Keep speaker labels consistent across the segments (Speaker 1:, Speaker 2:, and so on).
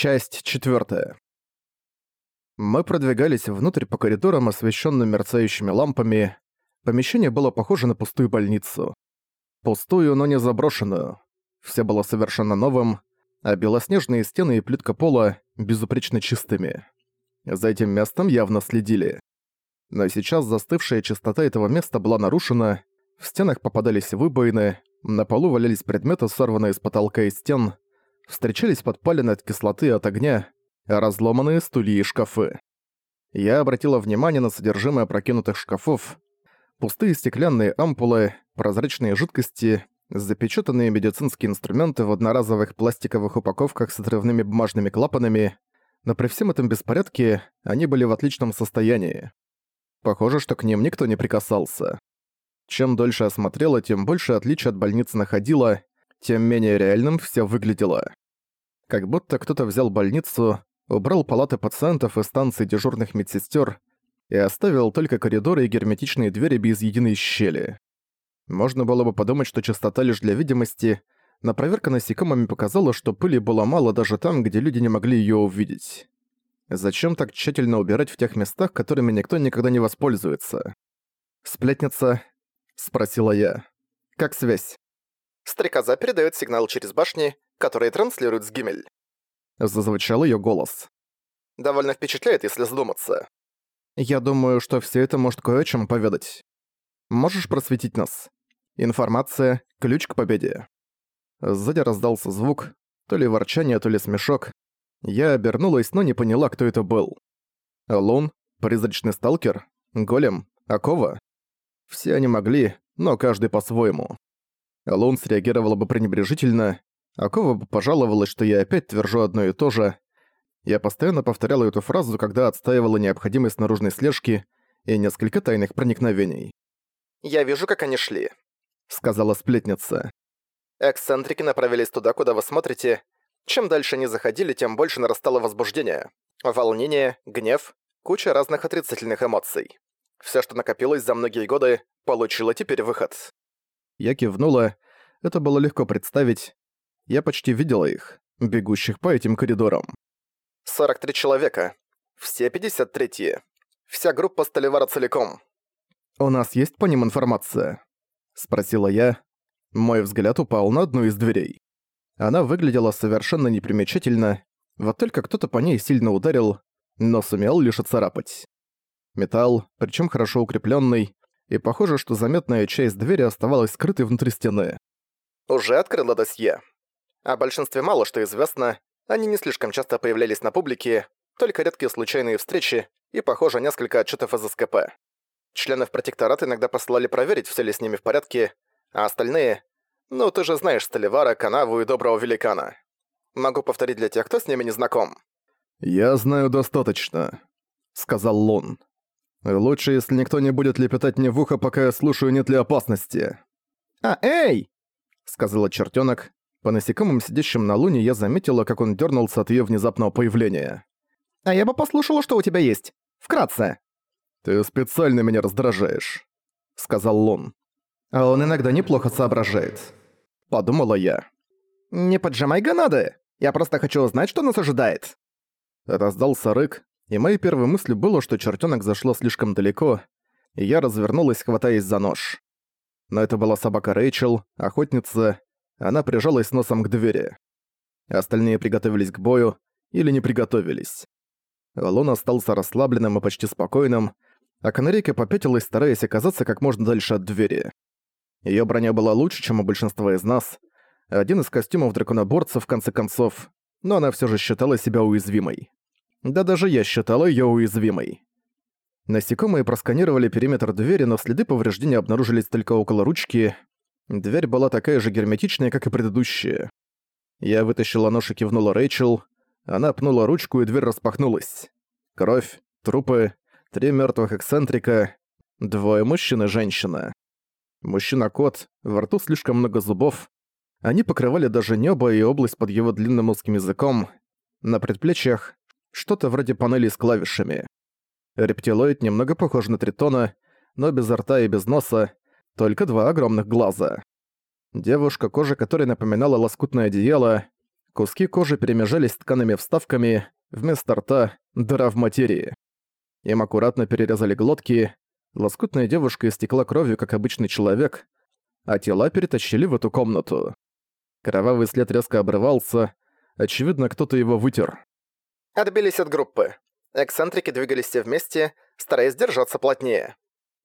Speaker 1: Часть четвертая. Мы продвигались внутрь по коридорам, освещенным мерцающими лампами. Помещение было похоже на пустую больницу. Пустую, но не заброшенную. Все было совершенно новым, а белоснежные стены и плитка пола безупречно чистыми. За этим местом явно следили. Но сейчас застывшая чистота этого места была нарушена, в стенах попадались выбоины, на полу валялись предметы, сорванные с потолка и стен, встречались подпалины от кислоты и от огня, разломанные стулья и шкафы. Я обратила внимание на содержимое прокинутых шкафов, пустые стеклянные ампулы, прозрачные жидкости, запечатанные медицинские инструменты в одноразовых пластиковых упаковках с отрывными бумажными клапанами, но при всем этом беспорядке они были в отличном состоянии. Похоже, что к ним никто не прикасался. Чем дольше я смотрела, тем больше отличий от больницы находила, тем менее реальным все выглядело. Как будто кто-то взял больницу, убрал палаты пациентов и станции дежурных медсестер и оставил только коридоры и герметичные двери без единой щели. Можно было бы подумать, что чистота лишь для видимости, но проверка насекомыми показала, что пыли было мало даже там, где люди не могли её увидеть. Зачем так тщательно убирать в тех местах, которыми никто никогда не воспользуется? «Сплетница?» — спросила я. «Как связь?»
Speaker 2: Стрекоза передает сигнал через башни, которые транслируют с Гимель.
Speaker 1: Зазвучал ее голос.
Speaker 2: Довольно впечатляет, если задуматься.
Speaker 1: Я думаю, что все это может кое о чем поведать. Можешь просветить нас? Информация – ключ к победе. Сзади раздался звук, то ли ворчание, то ли смешок. Я обернулась, но не поняла, кто это был. Лун, призрачный сталкер, голем, Акова. Все они могли, но каждый по-своему. Лун среагировала бы пренебрежительно, Акова бы пожаловалась, что я опять твержу одно и то же. Я постоянно повторяла эту фразу, когда отстаивала необходимость наружной слежки и несколько тайных проникновений.
Speaker 2: «Я вижу, как они шли», —
Speaker 1: сказала сплетница.
Speaker 2: «Эксцентрики направились туда, куда вы смотрите. Чем дальше они заходили, тем больше нарастало возбуждение. Волнение, гнев, куча разных отрицательных эмоций. Все, что накопилось за многие годы, получило теперь выход.
Speaker 1: Я кивнула. Это было легко представить. Я почти видела их, бегущих по этим коридорам.
Speaker 2: 43 человека. Все 53-е. Вся группа Столивара целиком.
Speaker 1: «У нас есть по ним информация?» Спросила я. Мой взгляд упал на одну из дверей. Она выглядела совершенно непримечательно, вот только кто-то по ней сильно ударил, но сумел лишь оцарапать. Металл, причем хорошо укрепленный, и похоже, что заметная часть двери оставалась скрытой внутри стены.
Speaker 2: «Уже открыла досье. О большинстве мало что известно, они не слишком часто появлялись на публике, только редкие случайные встречи и, похоже, несколько отчетов из СКП. Членов протектората иногда посылали проверить, все ли с ними в порядке, а остальные... Ну, ты же знаешь Столивара, Канаву и Доброго Великана. Могу повторить для тех, кто с ними не знаком.
Speaker 1: «Я знаю достаточно», — сказал Лун. Лучше, если никто не будет лепетать мне в ухо, пока я слушаю, нет ли опасности. «А, эй!» — сказала чертенок. По насекомым, сидящим на луне, я заметила, как он дернулся от ее внезапного появления. «А я бы послушала, что у тебя есть. Вкратце». «Ты специально меня раздражаешь», — сказал Лун. «А он иногда неплохо соображает», — подумала я. «Не поджимай гранады! Я просто хочу узнать, что нас ожидает!» Раздался рык, и моей первой мыслью было, что чертенок зашло слишком далеко, и я развернулась, хватаясь за нож. Но это была собака Рэйчел, охотница, она прижалась носом к двери. Остальные приготовились к бою или не приготовились. Лун остался расслабленным и почти спокойным, а канарейка попятилась, стараясь оказаться как можно дальше от двери. Её броня была лучше, чем у большинства из нас, один из костюмов драконоборца в конце концов, но она всё же считала себя уязвимой. Да даже я считала её уязвимой. Насекомые просканировали периметр двери, но следы повреждений обнаружились только около ручки. Дверь была такая же герметичная, как и предыдущая. Я вытащила нож и кивнула Рэйчел. Она пнула ручку, и дверь распахнулась. Кровь, трупы, три мёртвых эксцентрика, двое мужчин и женщина. Мужчина-кот, во рту слишком много зубов. Они покрывали даже небо и область под его длинным узким языком. На предплечьях что-то вроде панели с клавишами. Рептилоид немного похож на тритона, но без рта и без носа, только два огромных глаза. Девушка, кожа которой напоминала лоскутное одеяло, Куски кожи перемежались ткаными вставками, вместо рта — дыра в материи. Им аккуратно перерезали глотки, лоскутная девушка истекла кровью, как обычный человек, а тела перетащили в эту комнату. Кровавый след резко обрывался, очевидно, кто-то его вытер.
Speaker 2: Отбились от группы. Эксцентрики двигались все вместе, стараясь держаться плотнее.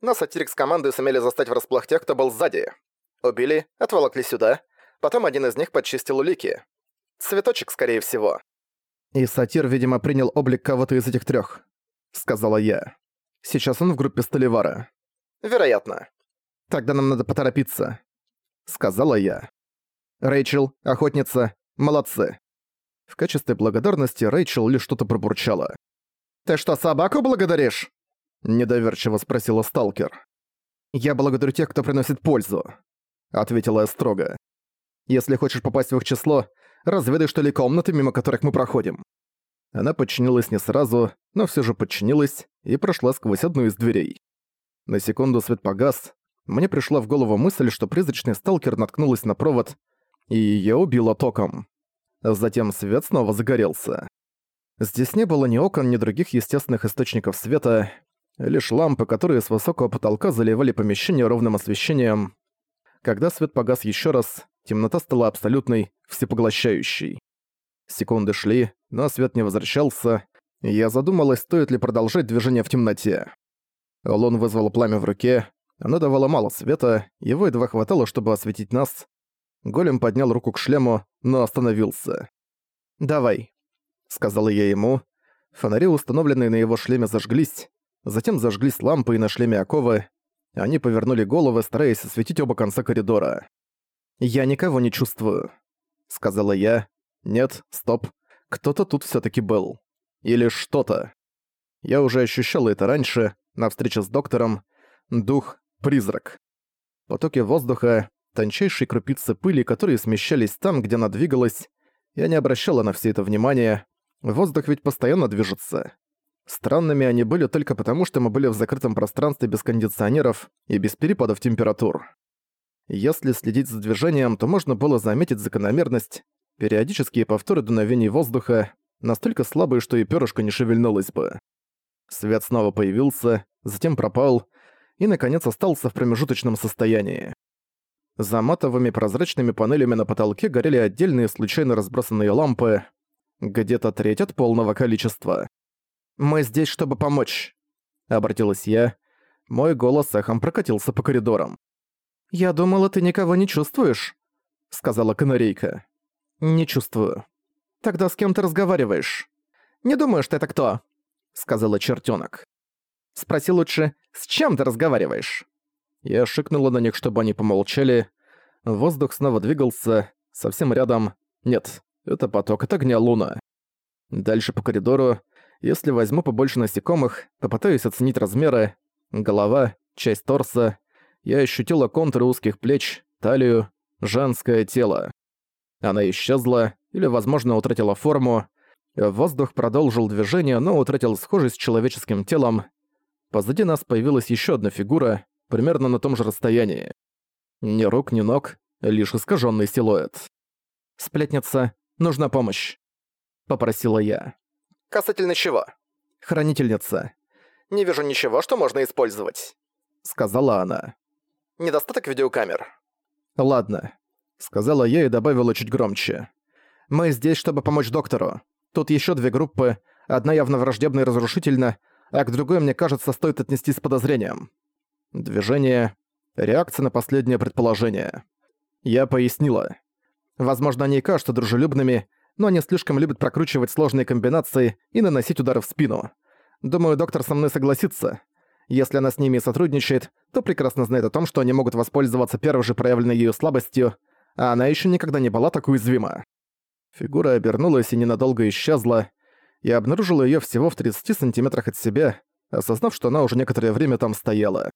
Speaker 2: Но сатирик с командой сумели застать врасплох тех, кто был сзади. Убили, отволокли сюда, потом один из них подчистил улики. Цветочек, скорее всего.
Speaker 1: «И сатир, видимо, принял облик кого-то из этих трёх», — сказала я. «Сейчас он в группе Столивара».
Speaker 2: Вероятно.
Speaker 1: «Тогда нам надо поторопиться», — сказала я. «Рэйчел, охотница, молодцы». В качестве благодарности Рэйчел лишь что-то пробурчала. «Ты что, собаку благодаришь?» — недоверчиво спросила сталкер. «Я благодарю тех, кто приносит пользу», — ответила я строго. «Если хочешь попасть в их число, разведай, что ли, комнаты, мимо которых мы проходим». Она подчинилась не сразу, но все же подчинилась и прошла сквозь одну из дверей. На секунду свет погас, мне пришла в голову мысль, что призрачный сталкер наткнулась на провод, и её убило током. Затем свет снова загорелся. Здесь не было ни окон, ни других естественных источников света, лишь лампы, которые с высокого потолка заливали помещение ровным освещением. Когда свет погас еще раз, темнота стала абсолютной, всепоглощающей. Секунды шли, но свет не возвращался, и я задумалась, стоит ли продолжать движение в темноте. Лун вызвал пламя в руке, оно давало мало света, его едва хватало, чтобы осветить нас. Голем поднял руку к шлему, но остановился. «Давай», — сказала я ему. Фонари, установленные на его шлеме, зажглись. Затем зажглись лампы и на шлеме оковы. Они повернули головы, стараясь осветить оба конца коридора. «Я никого не чувствую», — сказала я. «Нет, стоп. Кто-то тут всё таки был. Или что-то. Я уже ощущала это раньше, на встрече с доктором. Дух — призрак. Потоки воздуха, тончайшие крупицы пыли, которые смещались там, где она двигалась. Я не обращала на все это внимания. Воздух ведь постоянно движется. Странными они были только потому, что мы были в закрытом пространстве без кондиционеров и без перепадов температур. Если следить за движением, то можно было заметить закономерность, периодические повторы дуновений воздуха, настолько слабые, что и перышко не шевельнулось бы. Свет снова появился, затем пропал и, наконец, остался в промежуточном состоянии. За матовыми прозрачными панелями на потолке горели отдельные случайно разбросанные лампы, где-то треть от полного количества. «Мы здесь, чтобы помочь», — обратилась я. Мой голос эхом прокатился по коридорам. «Я думала, ты никого не чувствуешь», — сказала канарейка. «Не чувствую». «Тогда с кем ты разговариваешь?» «Не думаю, что это кто», — сказала чертёнок. «Спроси лучше, с чем ты разговариваешь?» Я шикнула на них, чтобы они помолчали. Воздух снова двигался, совсем рядом. Нет, это поток от огня луна. Дальше по коридору, если возьму побольше насекомых, попытаюсь оценить размеры, голова, часть торса, я ощутила контуры узких плеч, талию, женское тело. Она исчезла, или, возможно, утратила форму. Воздух продолжил движение, но утратил схожесть с человеческим телом. Позади нас появилась еще одна фигура, примерно на том же расстоянии. Ни рук, ни ног, лишь искаженный силуэт. «Сплетница, нужна помощь», — попросила я.
Speaker 2: Касательно чего?
Speaker 1: «Хранительница»,
Speaker 2: Не вижу ничего, что можно использовать.
Speaker 1: — сказала она.
Speaker 2: Недостаток видеокамер.
Speaker 1: «Ладно», — сказала я и добавила чуть громче. «Мы здесь, чтобы помочь доктору. Тут еще две группы, одна явно враждебна и разрушительна, а к другой, мне кажется, стоит отнестись с подозрением. Движение. Реакция на последнее предположение. Я пояснила. Возможно, они и кажутся дружелюбными, но они слишком любят прокручивать сложные комбинации и наносить удары в спину. Думаю, доктор со мной согласится. Если она с ними сотрудничает, то прекрасно знает о том, что они могут воспользоваться первой же проявленной ею слабостью, а она еще никогда не была так уязвима. Фигура обернулась и ненадолго исчезла. Я обнаружил ее всего в 30 сантиметрах от себя, осознав, что она уже некоторое время там стояла.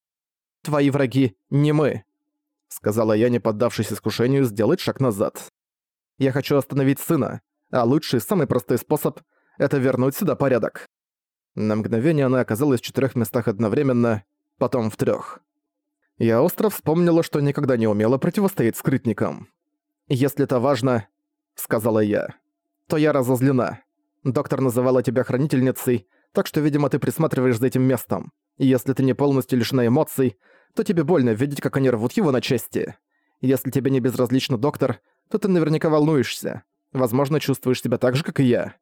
Speaker 1: «Твои враги не мы», — сказала я, не поддавшись искушению сделать шаг назад. «Я хочу остановить сына, а лучший, самый простой способ — это вернуть сюда порядок». На мгновение она оказалась в четырех местах одновременно, потом в трех. Я остро вспомнила, что никогда не умела противостоять скрытникам. «Если это важно», — сказала я, то я разозлена. Доктор называла тебя хранительницей, так что, видимо, ты присматриваешь за этим местом. И если ты не полностью лишена эмоций, то тебе больно видеть, как они рвут его на части. Если тебе не безразлично доктор, то ты наверняка волнуешься. Возможно, чувствуешь себя так же, как и я.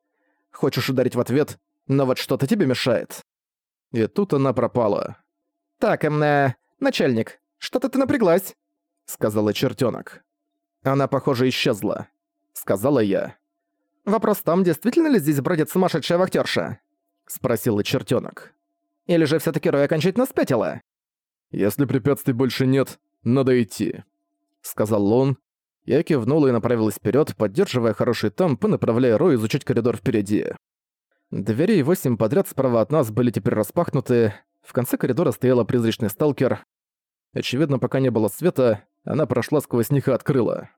Speaker 1: Хочешь ударить в ответ, но вот что-то тебе мешает. И тут она пропала. «Так, эм, э, начальник, что-то ты напряглась», — сказала чертёнок. Она, похоже, исчезла, — сказала я. «Вопрос в том, действительно ли здесь бродит сумасшедшая вахтерша?» — спросила чертёнок. «Или же всё-таки Рой окончательно спятила?» «Если препятствий больше нет, надо идти», — сказал он. Я кивнула и направилась вперед, поддерживая хороший темп и направляя Рой изучить коридор впереди. Двери восемь подряд справа от нас были теперь распахнуты, в конце коридора стояла призрачный сталкер. Очевидно, пока не было света, она прошла сквозь них и открыла.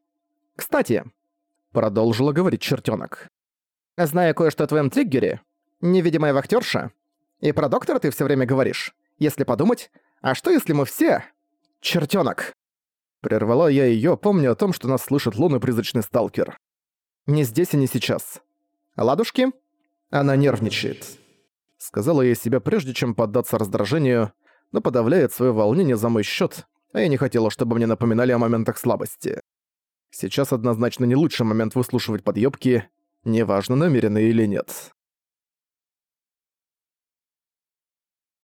Speaker 1: «Кстати», — продолжила говорить чертёнок, «зная кое-что о твоем триггере, невидимая вахтерша, и про доктора ты все время говоришь, если подумать, а что если мы все... чертёнок?» Прервала я её, помня о том, что нас слышит лунный призрачный сталкер. «Не здесь и не сейчас. Ладушки?» Она нервничает. Сказала я себе прежде, чем поддаться раздражению, но подавляет свое волнение за мой счет, а я не хотела, чтобы мне напоминали о моментах слабости. Сейчас однозначно не лучший момент выслушивать подъёбки, неважно, намеренные или нет.